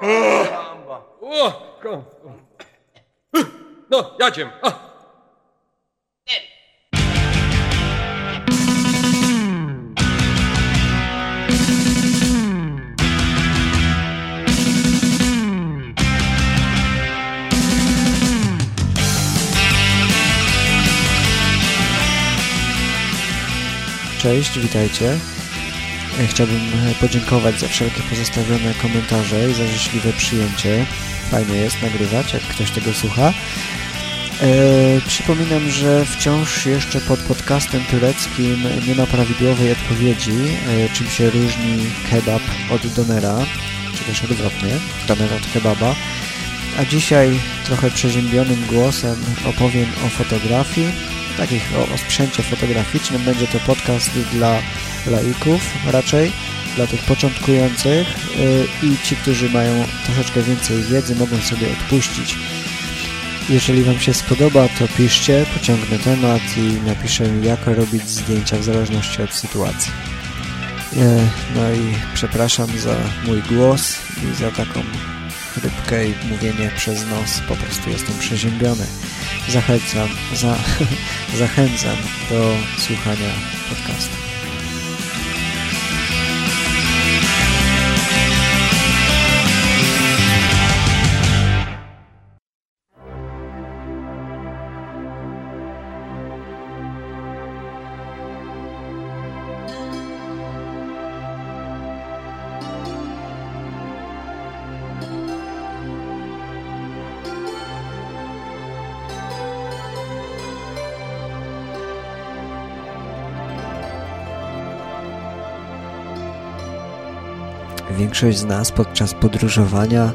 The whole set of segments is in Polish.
O, No. Cześć, witajcie. Chciałbym e, podziękować za wszelkie pozostawione komentarze i za życzliwe przyjęcie. Fajnie jest nagrywać, jak ktoś tego słucha. E, przypominam, że wciąż jeszcze pod podcastem tureckim nie ma prawidłowej odpowiedzi, e, czym się różni kebab od donera, czy też odwrotnie, doner od kebaba. A dzisiaj trochę przeziębionym głosem opowiem o fotografii, takich o, o sprzęcie fotograficznym. Będzie to podcast dla laików raczej, dla tych początkujących yy, i ci, którzy mają troszeczkę więcej wiedzy, mogą sobie odpuścić. Jeżeli Wam się spodoba, to piszcie, pociągnę temat i napiszę jak robić zdjęcia w zależności od sytuacji. E, No i przepraszam za mój głos i za taką chrypkę i mówienie przez nos. Po prostu jestem przeziębiony. Zachęcam, za, zachęcam do słuchania podcastu. Większość z nas podczas podróżowania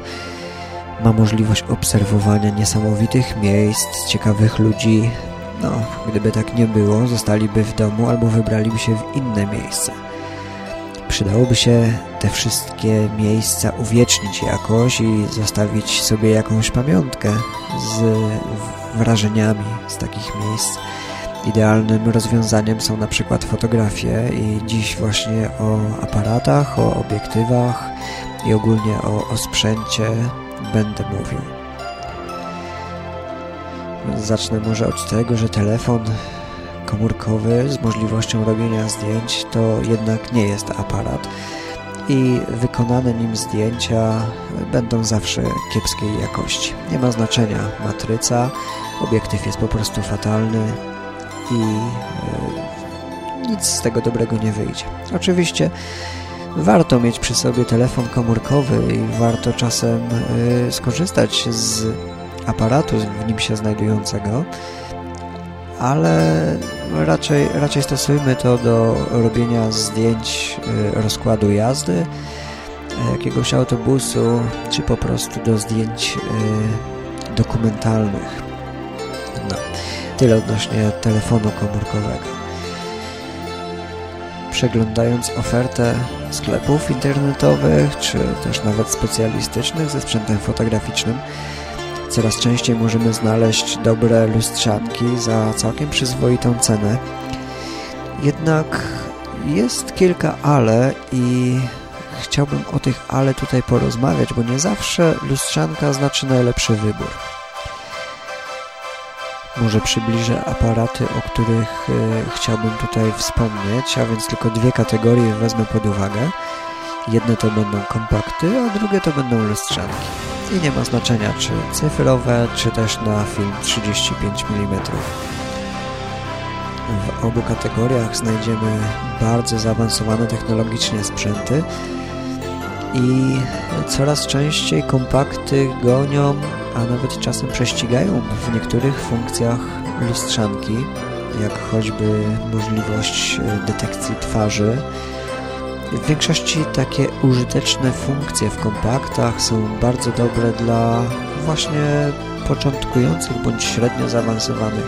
ma możliwość obserwowania niesamowitych miejsc, ciekawych ludzi. No, gdyby tak nie było, zostaliby w domu albo wybraliby się w inne miejsce. Przydałoby się te wszystkie miejsca uwiecznić jakoś i zostawić sobie jakąś pamiątkę z wrażeniami z takich miejsc. Idealnym rozwiązaniem są na przykład fotografie i dziś właśnie o aparatach, o obiektywach i ogólnie o, o sprzęcie będę mówił. Zacznę może od tego, że telefon komórkowy z możliwością robienia zdjęć to jednak nie jest aparat i wykonane nim zdjęcia będą zawsze kiepskiej jakości. Nie ma znaczenia matryca, obiektyw jest po prostu fatalny, i e, nic z tego dobrego nie wyjdzie. Oczywiście warto mieć przy sobie telefon komórkowy i warto czasem e, skorzystać z aparatu w nim się znajdującego, ale raczej, raczej stosujmy to do robienia zdjęć e, rozkładu jazdy, jakiegoś autobusu, czy po prostu do zdjęć dokumentalnych. No. Tyle odnośnie telefonu komórkowego. Przeglądając ofertę sklepów internetowych, czy też nawet specjalistycznych ze sprzętem fotograficznym, coraz częściej możemy znaleźć dobre lustrzanki za całkiem przyzwoitą cenę. Jednak jest kilka ale i chciałbym o tych ale tutaj porozmawiać, bo nie zawsze lustrzanka znaczy najlepszy wybór. Może przybliżę aparaty, o których e, chciałbym tutaj wspomnieć, a więc tylko dwie kategorie wezmę pod uwagę. Jedne to będą kompakty, a drugie to będą lustrzanki. I nie ma znaczenia, czy cyfrowe, czy też na film 35 mm. W obu kategoriach znajdziemy bardzo zaawansowane technologicznie sprzęty i coraz częściej kompakty gonią a nawet czasem prześcigają w niektórych funkcjach lustrzanki, jak choćby możliwość detekcji twarzy. W większości takie użyteczne funkcje w kompaktach są bardzo dobre dla właśnie początkujących bądź średnio zaawansowanych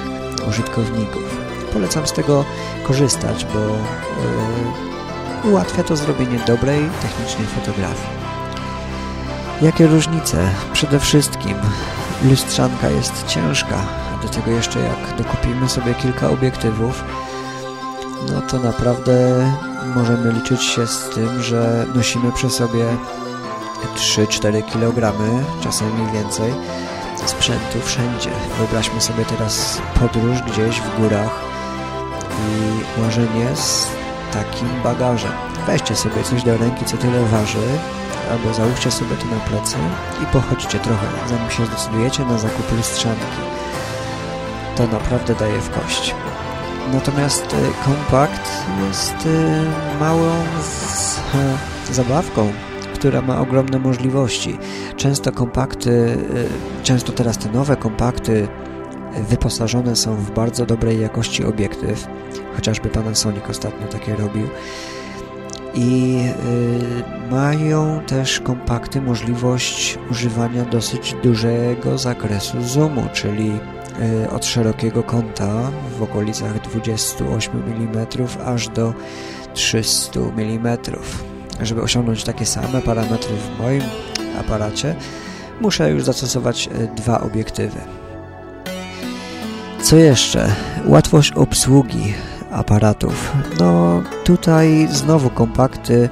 użytkowników. Polecam z tego korzystać, bo yy, ułatwia to zrobienie dobrej technicznej fotografii. Jakie różnice? Przede wszystkim lustrzanka jest ciężka, do tego jeszcze jak dokupimy sobie kilka obiektywów, no to naprawdę możemy liczyć się z tym, że nosimy przy sobie 3-4 kg, czasami więcej sprzętu wszędzie. Wyobraźmy sobie teraz podróż gdzieś w górach i łożenie z takim bagażem. Weźcie sobie coś do ręki, co tyle waży, albo załóżcie sobie to na plecy i pochodźcie trochę, zanim się zdecydujecie na zakup lustrzanki. To naprawdę daje w kość. Natomiast y, kompakt jest y, małą zabawką, która ma ogromne możliwości. Często kompakty, y, często teraz te nowe kompakty wyposażone są w bardzo dobrej jakości obiektyw, chociażby Panasonic ostatnio takie robił. I y, mają też kompakty możliwość używania dosyć dużego zakresu zoomu, czyli y, od szerokiego kąta w okolicach 28 mm aż do 300 mm. Żeby osiągnąć takie same parametry w moim aparacie, muszę już zastosować y, dwa obiektywy. Co jeszcze? Łatwość obsługi aparatów. No tutaj znowu kompakty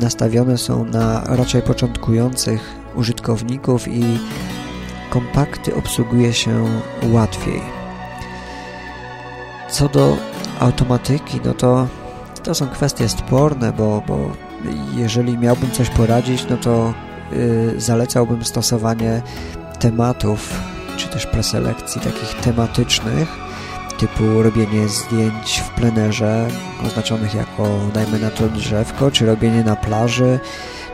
nastawione są na raczej początkujących użytkowników i kompakty obsługuje się łatwiej. Co do automatyki, no to to są kwestie sporne, bo, bo jeżeli miałbym coś poradzić, no to yy, zalecałbym stosowanie tematów, czy też preselekcji takich tematycznych, typu robienie zdjęć w plenerze, oznaczonych jako, dajmy na to, drzewko, czy robienie na plaży,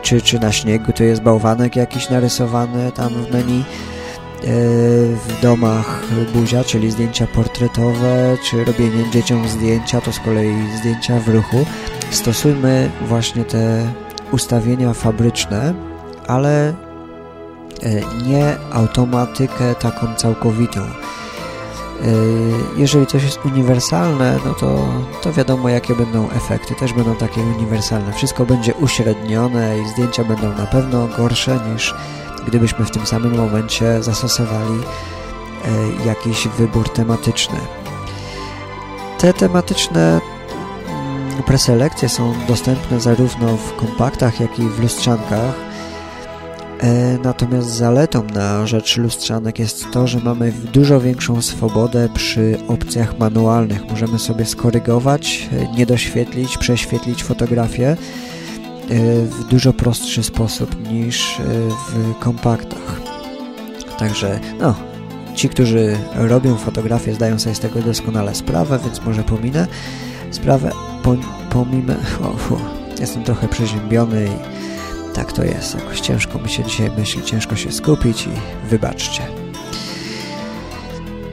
czy, czy na śniegu, to jest bałwanek jakiś narysowany tam w menu, e, w domach buzia, czyli zdjęcia portretowe, czy robienie dzieciom zdjęcia, to z kolei zdjęcia w ruchu. Stosujmy właśnie te ustawienia fabryczne, ale e, nie automatykę taką całkowitą. E, jeżeli coś jest uniwersalne, no to, to wiadomo jakie będą efekty, też będą takie uniwersalne. Wszystko będzie uśrednione i zdjęcia będą na pewno gorsze niż gdybyśmy w tym samym momencie zastosowali e, jakiś wybór tematyczny. Te tematyczne mm, preselekcje są dostępne zarówno w kompaktach, jak i w lustrzankach natomiast zaletą na rzecz lustrzanek jest to, że mamy dużo większą swobodę przy opcjach manualnych. Możemy sobie skorygować, e, nie doświetlić, prześwietlić fotografię e, w dużo prostszy sposób niż w kompaktach. Także no, ci, którzy robią fotografię zdają sobie z tego doskonale sprawę, więc może pominę sprawę, pomimo, jestem trochę przeziębiony i tak to jest. Jakoś ciężko mi się dzisiaj myśli, ciężko się skupić i wybaczcie.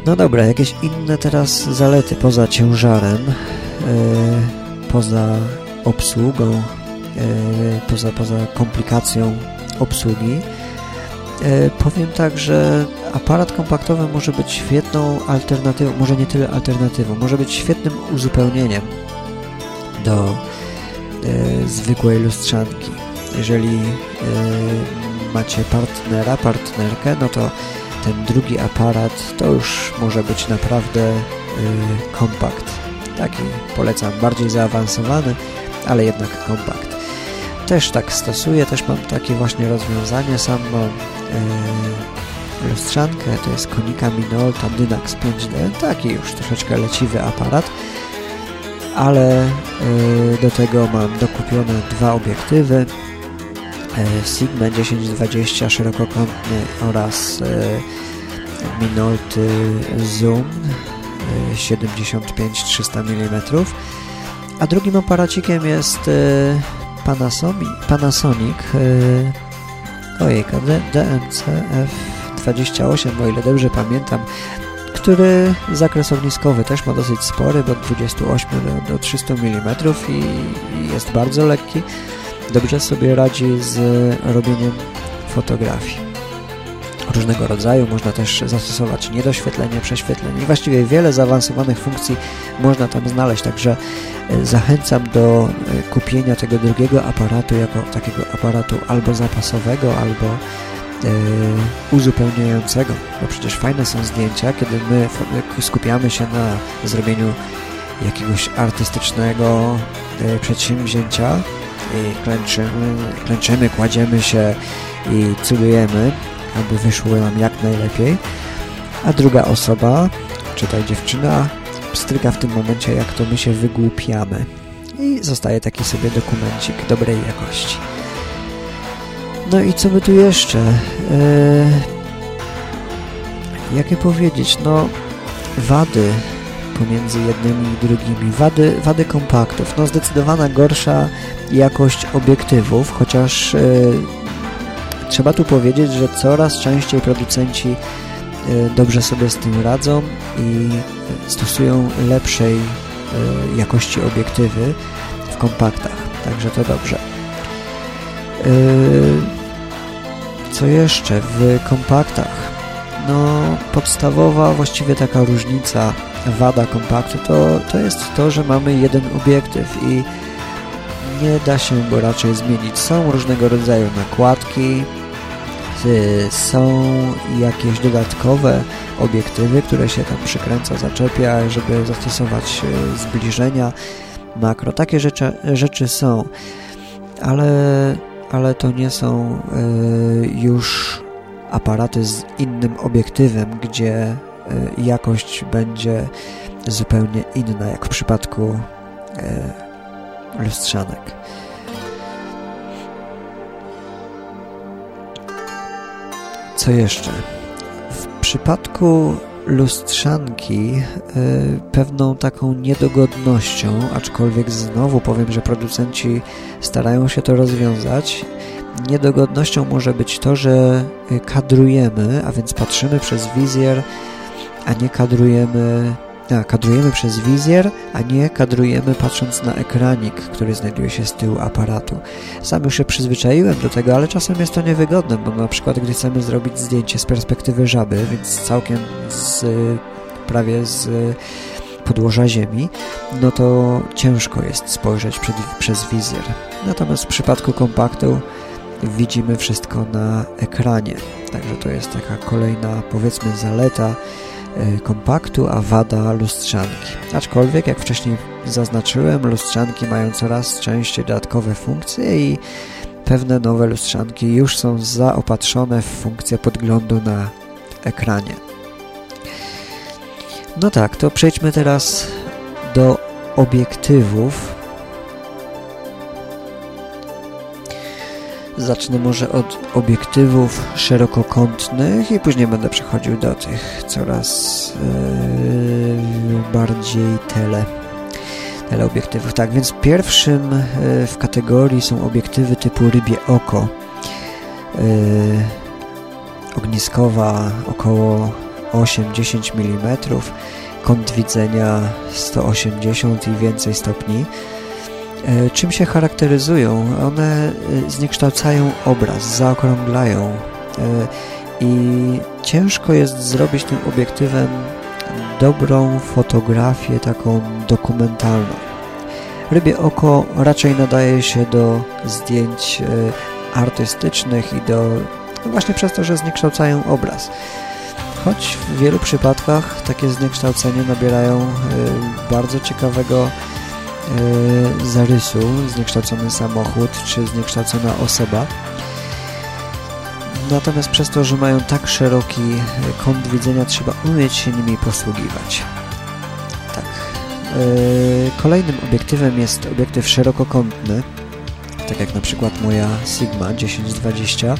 No dobra, jakieś inne teraz zalety poza ciężarem, yy, poza obsługą, yy, poza, poza komplikacją obsługi. Yy, powiem tak, że aparat kompaktowy może być świetną alternatywą, może nie tyle alternatywą, może być świetnym uzupełnieniem do zwykłej lustrzanki jeżeli y, macie partnera, partnerkę, no to ten drugi aparat to już może być naprawdę y, kompakt. Taki polecam, bardziej zaawansowany, ale jednak kompakt. Też tak stosuję, też mam takie właśnie rozwiązanie. Sam mam y, lustrzankę, to jest Konica Minolta Dynax 5D, taki już troszeczkę leciwy aparat, ale do tego mam dokupione dwa obiektywy, Sigma 1020 szerokokątny oraz e, Minolty Zoom 75-300 e, mm a drugim aparacikiem jest Panasonic, Panasonic ojejka, DMC F28, o ile dobrze pamiętam, który zakres ogniskowy też ma dosyć spory, do 28 do, do 300 mm i jest bardzo lekki dobrze sobie radzi z robieniem fotografii różnego rodzaju. Można też zastosować niedoświetlenie, prześwietlenie i właściwie wiele zaawansowanych funkcji można tam znaleźć, także e, zachęcam do e, kupienia tego drugiego aparatu jako takiego aparatu albo zapasowego, albo e, uzupełniającego, bo przecież fajne są zdjęcia, kiedy my skupiamy się na zrobieniu jakiegoś artystycznego przedsięwzięcia, i klęczymy, klęczymy, kładziemy się i cudujemy, aby wyszło nam jak najlepiej, a druga osoba, czytaj dziewczyna, stryka w tym momencie, jak to my się wygłupiamy i zostaje taki sobie dokumencik dobrej jakości. No i co by tu jeszcze? Eee, jakie powiedzieć? No, wady pomiędzy jednymi i drugimi. Wady, wady kompaktów. No, zdecydowana gorsza jakość obiektywów, chociaż e, trzeba tu powiedzieć, że coraz częściej producenci e, dobrze sobie z tym radzą i stosują lepszej e, jakości obiektywy w kompaktach. Także to dobrze. Co jeszcze w kompaktach? No, podstawowa właściwie taka różnica, wada kompaktu to, to jest to, że mamy jeden obiektyw i nie da się go raczej zmienić. Są różnego rodzaju nakładki, y, są jakieś dodatkowe obiektywy, które się tam przykręca, zaczepia, żeby zastosować y, zbliżenia makro. Takie rzeczy, rzeczy są, ale, ale to nie są y, już aparaty z innym obiektywem, gdzie jakość będzie zupełnie inna, jak w przypadku e, lustrzanek. Co jeszcze? W przypadku lustrzanki e, pewną taką niedogodnością, aczkolwiek znowu powiem, że producenci starają się to rozwiązać, Niedogodnością może być to, że y, kadrujemy, a więc patrzymy przez wizjer, a nie kadrujemy a, kadrujemy przez wizjer, a nie kadrujemy patrząc na ekranik, który znajduje się z tyłu aparatu. Sam już się przyzwyczaiłem do tego, ale czasem jest to niewygodne, bo na przykład gdy chcemy zrobić zdjęcie z perspektywy żaby, więc całkiem z, prawie z podłoża ziemi, no to ciężko jest spojrzeć przed, przez wizjer. Natomiast w przypadku kompaktu widzimy wszystko na ekranie. Także to jest taka kolejna, powiedzmy, zaleta kompaktu, a wada lustrzanki. Aczkolwiek, jak wcześniej zaznaczyłem, lustrzanki mają coraz częściej dodatkowe funkcje i pewne nowe lustrzanki już są zaopatrzone w funkcję podglądu na ekranie. No tak, to przejdźmy teraz do obiektywów Zacznę może od obiektywów szerokokątnych i później będę przechodził do tych coraz yy, bardziej tele teleobiektywów. Tak, więc pierwszym yy, w kategorii są obiektywy typu rybie oko. Yy, ogniskowa około 8-10 mm, kąt widzenia 180 i więcej stopni. E, czym się charakteryzują? One e, zniekształcają obraz, zaokrąglają e, i ciężko jest zrobić tym obiektywem dobrą fotografię, taką dokumentalną. Rybie oko raczej nadaje się do zdjęć artystycznych i do no właśnie przez to, że zniekształcają obraz. Choć w wielu przypadkach takie zniekształcenie nabierają bardzo ciekawego zarysu, zniekształcony samochód czy zniekształcona osoba. Natomiast przez to, że mają tak szeroki kąt widzenia, trzeba umieć się nimi posługiwać. Tak. E, kolejnym obiektywem jest obiektyw szerokokątny, tak jak na przykład moja Sigma 1020.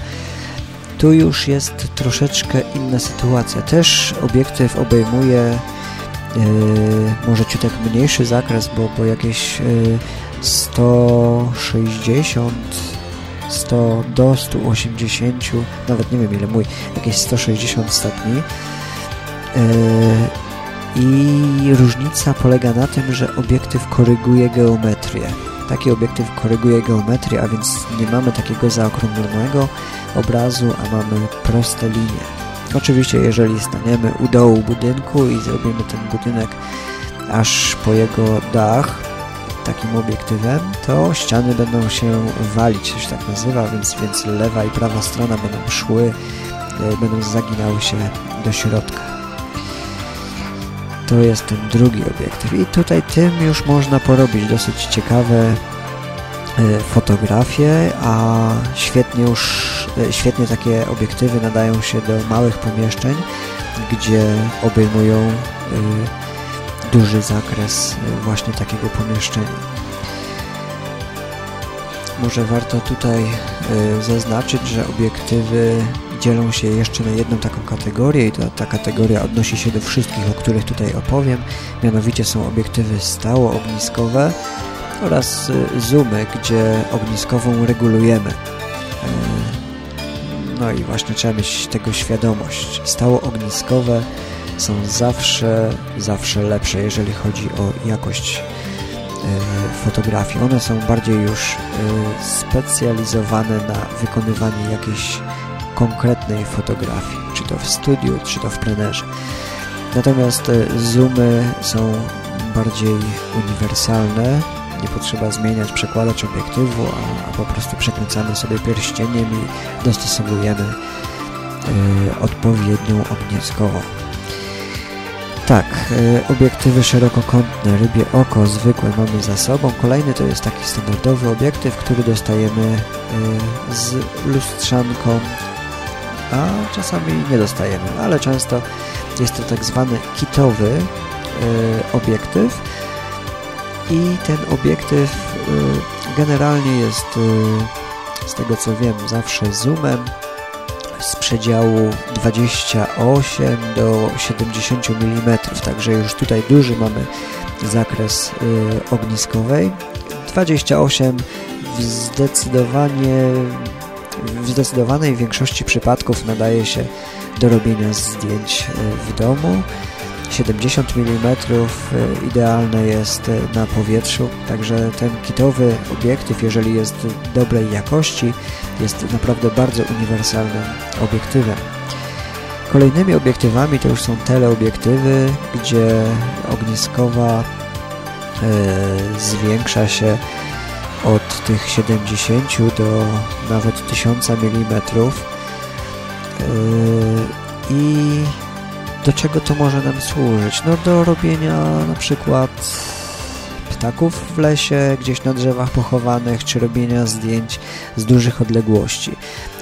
Tu już jest troszeczkę inna sytuacja. Też obiektyw obejmuje może ciutek mniejszy zakres, bo, bo jakieś 160 yy, 100 do 180 nawet nie wiem ile mój jakieś 160 stopni. Yy, i różnica polega na tym, że obiektyw koryguje geometrię. Taki obiektyw koryguje geometrię, a więc nie mamy takiego zaokrąglonego obrazu, a mamy proste linie Oczywiście, jeżeli staniemy u dołu budynku i zrobimy ten budynek aż po jego dach takim obiektywem, to ściany będą się walić, to się tak nazywa, więc, więc lewa i prawa strona będą szły, e, będą zaginały się do środka. To jest ten drugi obiektyw i tutaj tym już można porobić dosyć ciekawe fotografię, a świetnie już, świetnie takie obiektywy nadają się do małych pomieszczeń, gdzie obejmują duży zakres właśnie takiego pomieszczenia. Może warto tutaj zaznaczyć, że obiektywy dzielą się jeszcze na jedną taką kategorię i ta, ta kategoria odnosi się do wszystkich, o których tutaj opowiem. Mianowicie są obiektywy stało-ogniskowe oraz zoomy, gdzie ogniskową regulujemy. E, no i właśnie trzeba mieć tego świadomość. Stało-ogniskowe są zawsze, zawsze lepsze, jeżeli chodzi o jakość e, fotografii. One są bardziej już e, specjalizowane na wykonywanie jakiejś konkretnej fotografii, czy to w studiu, czy to w plenerze. Natomiast zoomy są bardziej uniwersalne, nie potrzeba zmieniać przekładacz obiektywu, a, a po prostu przekręcamy sobie pierścieniem i dostosowujemy y, odpowiednią ogniskową. Tak, y, obiektywy szerokokątne, rybie oko zwykłe mamy za sobą. Kolejny to jest taki standardowy obiektyw, który dostajemy y, z lustrzanką a czasami nie dostajemy, ale często jest to tak zwany kitowy obiektyw i ten obiektyw y, generalnie jest y, z tego co wiem zawsze zoomem z przedziału 28 do 70 mm, także już tutaj duży mamy zakres ogniskowej. 28 zdecydowanie w zdecydowanej większości przypadków nadaje się do robienia zdjęć w domu. 70 mm e, idealne jest e, na powietrzu, także ten kitowy obiektyw, jeżeli jest dobrej jakości, jest naprawdę bardzo uniwersalnym obiektywem. Kolejnymi obiektywami to już są teleobiektywy, gdzie ogniskowa zwiększa się od tych 70 do nawet 1000 mm i do czego to może nam służyć? No do robienia na przykład ptaków w lesie, gdzieś na drzewach pochowanych, czy robienia zdjęć z dużych odległości.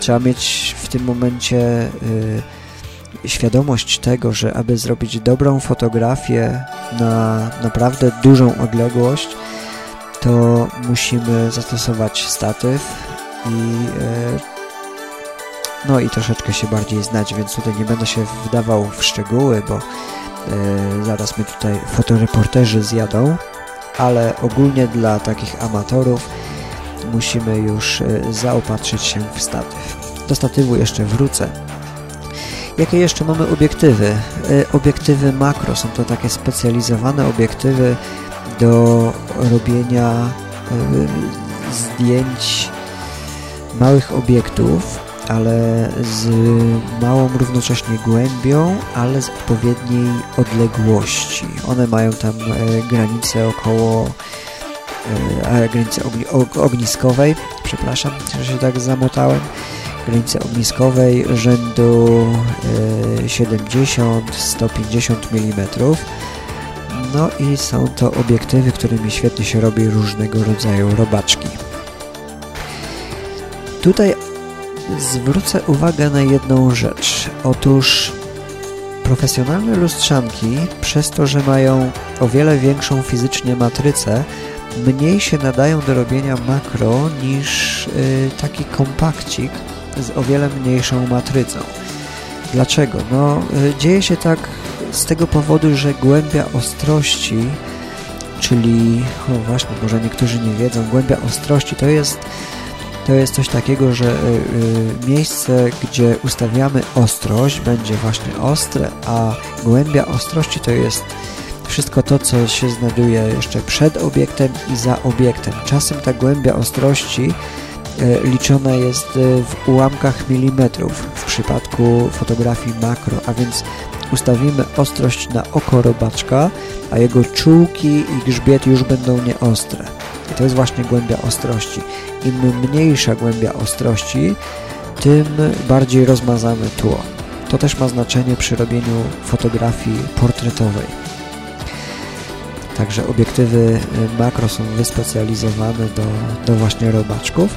Trzeba mieć w tym momencie yy, świadomość tego, że aby zrobić dobrą fotografię na naprawdę dużą odległość, to musimy zastosować statyw i e, no i troszeczkę się bardziej znać, więc tutaj nie będę się wdawał w szczegóły, bo e, zaraz mnie tutaj fotoreporterzy zjadą, ale ogólnie dla takich amatorów musimy już e, zaopatrzyć się w statyw. Do statywu jeszcze wrócę. Jakie jeszcze mamy obiektywy? Obiektywy makro są to takie specjalizowane obiektywy do robienia e, zdjęć małych obiektów, ale z małą równocześnie głębią, ale z odpowiedniej odległości. One mają tam e, granicę około e, granicę ogni ogniskowej, przepraszam, że się tak zamotałem, granicę ogniskowej rzędu 70-150 mm no i są to obiektywy, którymi świetnie się robi różnego rodzaju robaczki. Tutaj zwrócę uwagę na jedną rzecz. Otóż profesjonalne lustrzanki, przez to, że mają o wiele większą fizycznie matrycę, mniej się nadają do robienia makro niż yy, taki kompakcik z o wiele mniejszą matrycą. Dlaczego? No, yy, dzieje się tak z tego powodu, że głębia ostrości, czyli, o właśnie, może niektórzy nie wiedzą, głębia ostrości to jest, to jest coś takiego, że y, y, miejsce, gdzie ustawiamy ostrość będzie właśnie ostre, a głębia ostrości to jest wszystko to, co się znajduje jeszcze przed obiektem i za obiektem. Czasem ta głębia ostrości y, liczona jest w ułamkach milimetrów w przypadku fotografii makro, a więc ustawimy ostrość na oko robaczka, a jego czułki i grzbiet już będą nieostre. I to jest właśnie głębia ostrości. Im mniejsza głębia ostrości, tym bardziej rozmazamy tło. To też ma znaczenie przy robieniu fotografii portretowej. Także obiektywy makro są wyspecjalizowane do, do właśnie robaczków.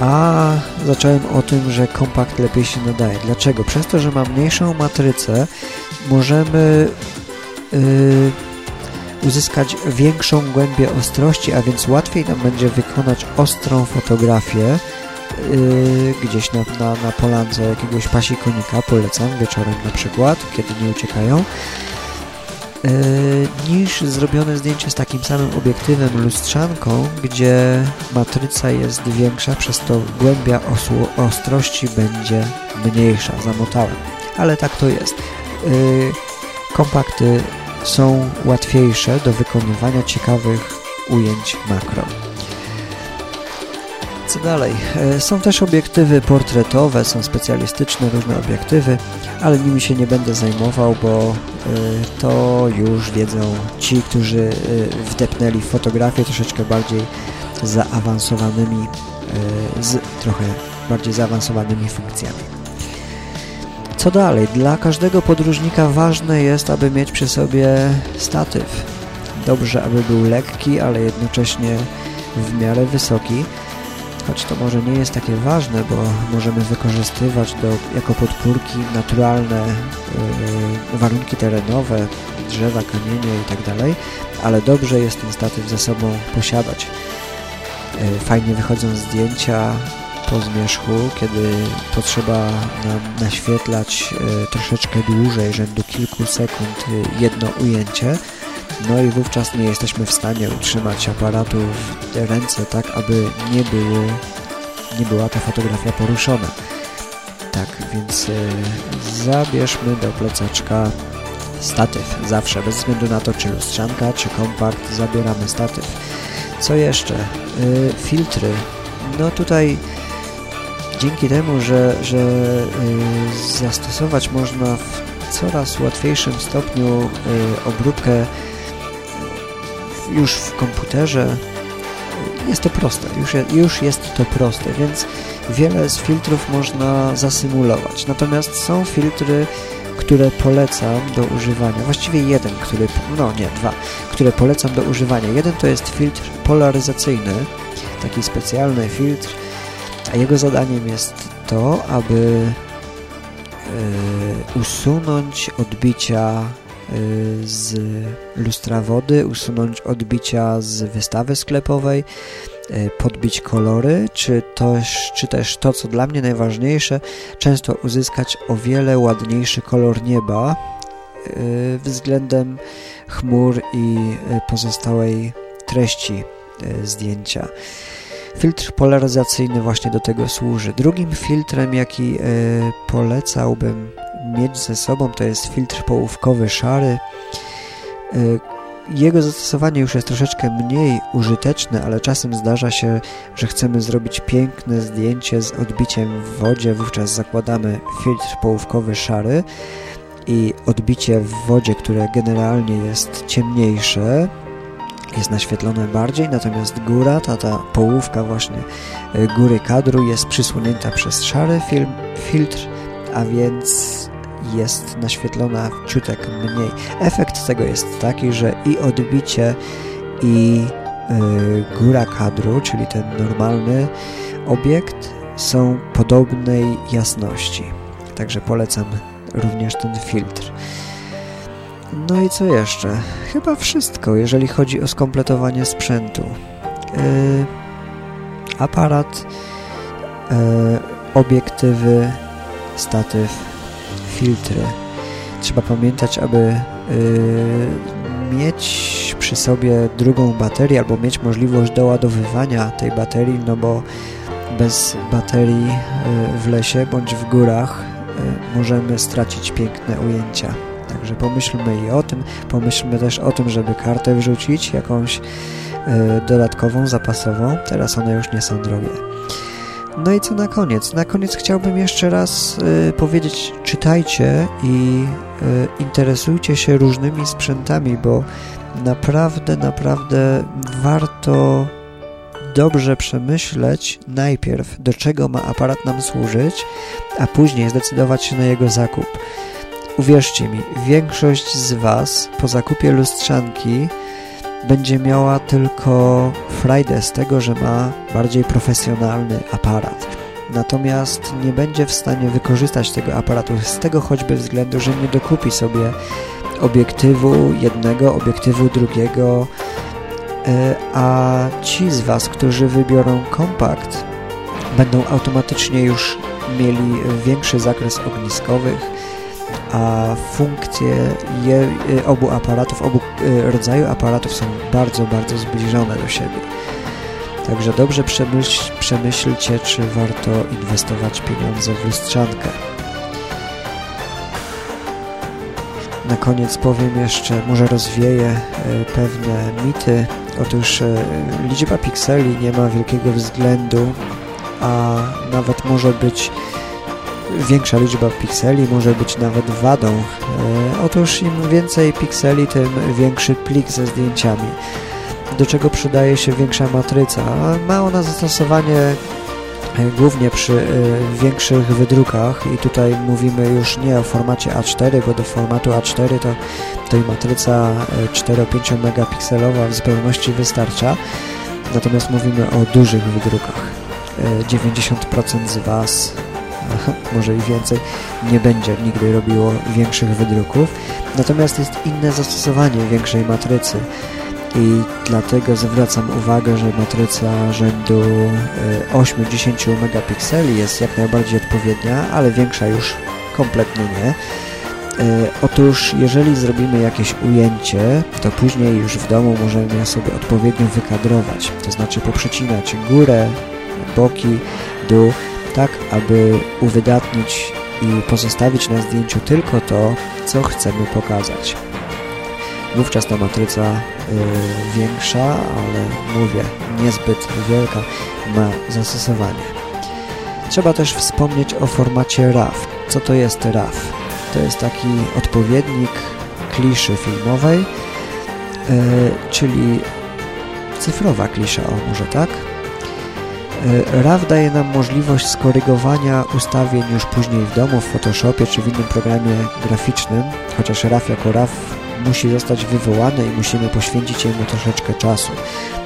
A zacząłem o tym, że kompakt lepiej się nadaje. Dlaczego? Przez to, że ma mniejszą matrycę, możemy yy, uzyskać większą głębię ostrości, a więc łatwiej nam będzie wykonać ostrą fotografię yy, gdzieś na, na, na polance jakiegoś pasikonika, polecam wieczorem na przykład, kiedy nie uciekają yy, niż zrobione zdjęcie z takim samym obiektywem lustrzanką, gdzie matryca jest większa, przez to głębia ostrości będzie mniejsza, zamotałem. Ale tak to jest. Yy, kompakty są łatwiejsze do wykonywania ciekawych ujęć makro. Co dalej? E, są też obiektywy portretowe, są specjalistyczne różne obiektywy, ale nimi się nie będę zajmował, bo e, to już wiedzą ci, którzy e, wdepnęli w fotografię troszeczkę bardziej zaawansowanymi, z trochę bardziej zaawansowanymi funkcjami. Co dalej? Dla każdego podróżnika ważne jest, aby mieć przy sobie statyw. Dobrze, aby był lekki, ale jednocześnie w miarę wysoki choć to może nie jest takie ważne, bo możemy wykorzystywać do, jako podpórki naturalne yy, warunki terenowe, drzewa, kamienie itd., tak ale dobrze jest ten statyw ze sobą posiadać. Yy, fajnie wychodzą zdjęcia po zmierzchu, kiedy potrzeba nam naświetlać yy, troszeczkę dłużej, rzędu kilku sekund y, jedno ujęcie, no i wówczas nie jesteśmy w stanie utrzymać aparatu w ręce tak, aby nie, było, nie była ta fotografia poruszona. Tak, więc y, zabierzmy do plecaczka statyw. Zawsze, bez względu na to, czy lustrzanka, czy kompakt, zabieramy statyw. Co jeszcze? Filtry. No tutaj dzięki temu, że, że y, zastosować można w coraz łatwiejszym stopniu obróbkę już w komputerze jest to proste, już, już jest to proste, więc wiele z filtrów można zasymulować. Natomiast są filtry, które polecam do używania. Właściwie jeden, który, no nie, dwa, które polecam do używania. Jeden to jest filtr polaryzacyjny, taki specjalny filtr, a jego zadaniem jest to, aby yy, usunąć odbicia Y, z lustra wody, usunąć odbicia z wystawy sklepowej, y, podbić kolory, czy czy też to, co dla mnie najważniejsze, często uzyskać o wiele ładniejszy kolor nieba y, względem chmur i pozostałej treści zdjęcia. Filtr polaryzacyjny właśnie do tego służy. Drugim filtrem, jaki polecałbym mieć ze sobą, to jest filtr połówkowy szary. Y, jego zastosowanie już jest troszeczkę mniej użyteczne, ale czasem zdarza się, że chcemy zrobić piękne zdjęcie z odbiciem w wodzie, wówczas zakładamy filtr połówkowy szary i odbicie w wodzie, które generalnie jest ciemniejsze, jest naświetlone bardziej, natomiast góra, ta, ta połówka właśnie y, góry kadru jest przysłonięta przez szary film, filtr, a więc jest naświetlona ciutek mniej. Efekt tego jest taki, że i odbicie i yy, góra kadru, czyli ten normalny obiekt są podobnej jasności. Także polecam również ten filtr. No i co jeszcze? Chyba wszystko, jeżeli chodzi o skompletowanie sprzętu. Yy, aparat, yy, obiektywy, statyw, filtry. Trzeba pamiętać, aby yy, mieć przy sobie drugą baterię albo mieć możliwość doładowywania tej baterii, no bo bez baterii w lesie bądź w górach możemy stracić piękne ujęcia. Także pomyślmy i o tym, pomyślmy też o tym, żeby kartę wrzucić, jakąś yy, dodatkową, zapasową. Teraz one już nie są drogie. No i co na koniec? Na koniec chciałbym jeszcze raz y, powiedzieć, czytajcie i y, interesujcie się różnymi sprzętami, bo naprawdę, naprawdę warto dobrze przemyśleć najpierw, do czego ma aparat nam służyć, a później zdecydować się na jego zakup. Uwierzcie mi, większość z Was po zakupie lustrzanki będzie miała tylko frajdę z tego, że ma bardziej profesjonalny aparat. Natomiast nie będzie w stanie wykorzystać tego aparatu z tego choćby względu, że nie dokupi sobie obiektywu jednego, obiektywu drugiego, e, a ci z Was, którzy wybiorą kompakt, będą automatycznie już mieli większy zakres ogniskowych, a funkcje je, y, obu aparatów, obu y, rodzaju aparatów są bardzo, bardzo zbliżone do siebie. Także dobrze przemyśl, przemyślcie, czy warto inwestować pieniądze w lustrzankę. Na koniec powiem jeszcze, może rozwieję y, pewne mity. Otóż liczba pikseli nie ma wielkiego względu, a nawet może być większa liczba pikseli może być nawet wadą. E, otóż im więcej pikseli, tym większy plik ze zdjęciami, do czego przydaje się większa matryca. Ma ona zastosowanie e, głównie przy e, większych wydrukach i tutaj mówimy już nie o formacie A4, bo do formatu A4 to tej matryca 4-5 megapikselowa w zupełności wystarcza. Natomiast mówimy o dużych wydrukach. 90% z Was może i więcej, nie będzie nigdy robiło większych wydruków. Natomiast jest inne zastosowanie większej matrycy i dlatego zwracam uwagę, że matryca rzędu 8-10 e, megapikseli jest jak najbardziej odpowiednia, ale większa już kompletnie nie. E, otóż jeżeli zrobimy jakieś ujęcie, to później już w domu możemy je sobie odpowiednio wykadrować, to znaczy poprzecinać górę, boki, dół, tak aby uwydatnić i pozostawić na zdjęciu tylko to, co chcemy pokazać. Wówczas ta matryca y, większa, ale mówię, niezbyt wielka, ma zastosowanie. Trzeba też wspomnieć o formacie RAW. Co to jest RAW? To jest taki odpowiednik kliszy filmowej, y, czyli cyfrowa klisza, o może tak? E, RAW daje nam możliwość skorygowania ustawień już później w domu, w Photoshopie czy w innym programie graficznym, chociaż RAW jako RAW musi zostać wywołany i musimy poświęcić jemu troszeczkę czasu.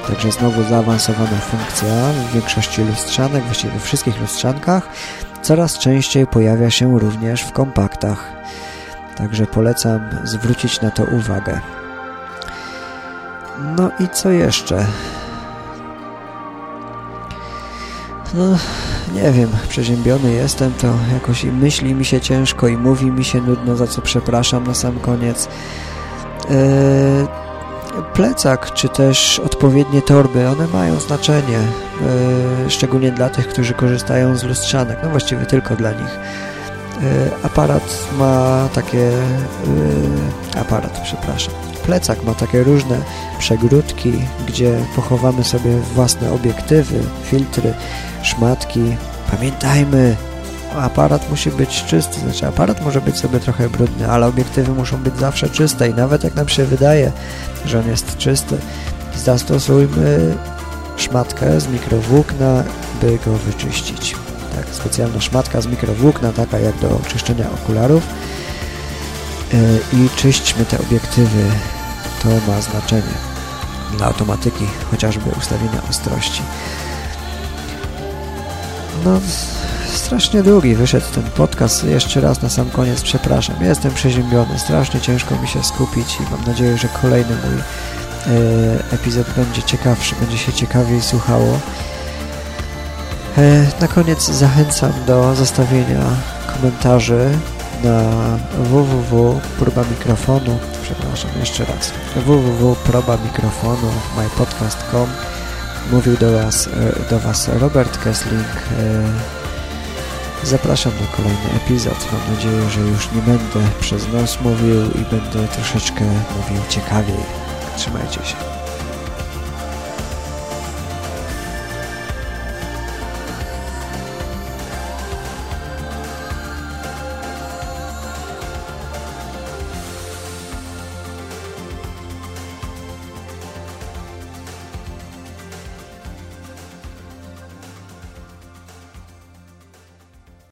Także znowu zaawansowana funkcja w większości lustrzanek, właściwie we wszystkich lustrzankach, coraz częściej pojawia się również w kompaktach. Także polecam zwrócić na to uwagę. No i co jeszcze? No, nie wiem, przeziębiony jestem, to jakoś i myśli mi się ciężko i mówi mi się nudno, za co przepraszam na sam koniec. Eee, plecak, czy też odpowiednie torby, one mają znaczenie, eee, szczególnie dla tych, którzy korzystają z lustrzanek, no właściwie tylko dla nich. Eee, aparat ma takie... Aparat, przepraszam plecak ma takie różne przegródki, gdzie pochowamy sobie własne obiektywy, filtry, szmatki. Pamiętajmy, aparat musi być czysty, znaczy aparat może być sobie trochę brudny, ale obiektywy muszą być zawsze czyste i nawet jak nam się wydaje, że on jest czysty, zastosujmy szmatkę z mikrowłókna, by go wyczyścić. Tak, specjalna szmatka z mikrowłókna, taka jak do czyszczenia okularów i czyśćmy te obiektywy. To ma znaczenie dla automatyki, chociażby ustawienia ostrości. No, strasznie długi wyszedł ten podcast. Jeszcze raz na sam koniec przepraszam. Jestem przeziębiony, strasznie ciężko mi się skupić i mam nadzieję, że kolejny mój e, epizod będzie ciekawszy, będzie się ciekawiej słuchało. E, na koniec zachęcam do zostawienia komentarzy na www.probamikrofonu przepraszam, jeszcze raz www.probamikrofonu mypodcast.com Mówił do Was, e, do was Robert Kessling. E, zapraszam na kolejny epizod. Mam nadzieję, że już nie będę przez nos mówił i będę troszeczkę mówił ciekawiej. Trzymajcie się.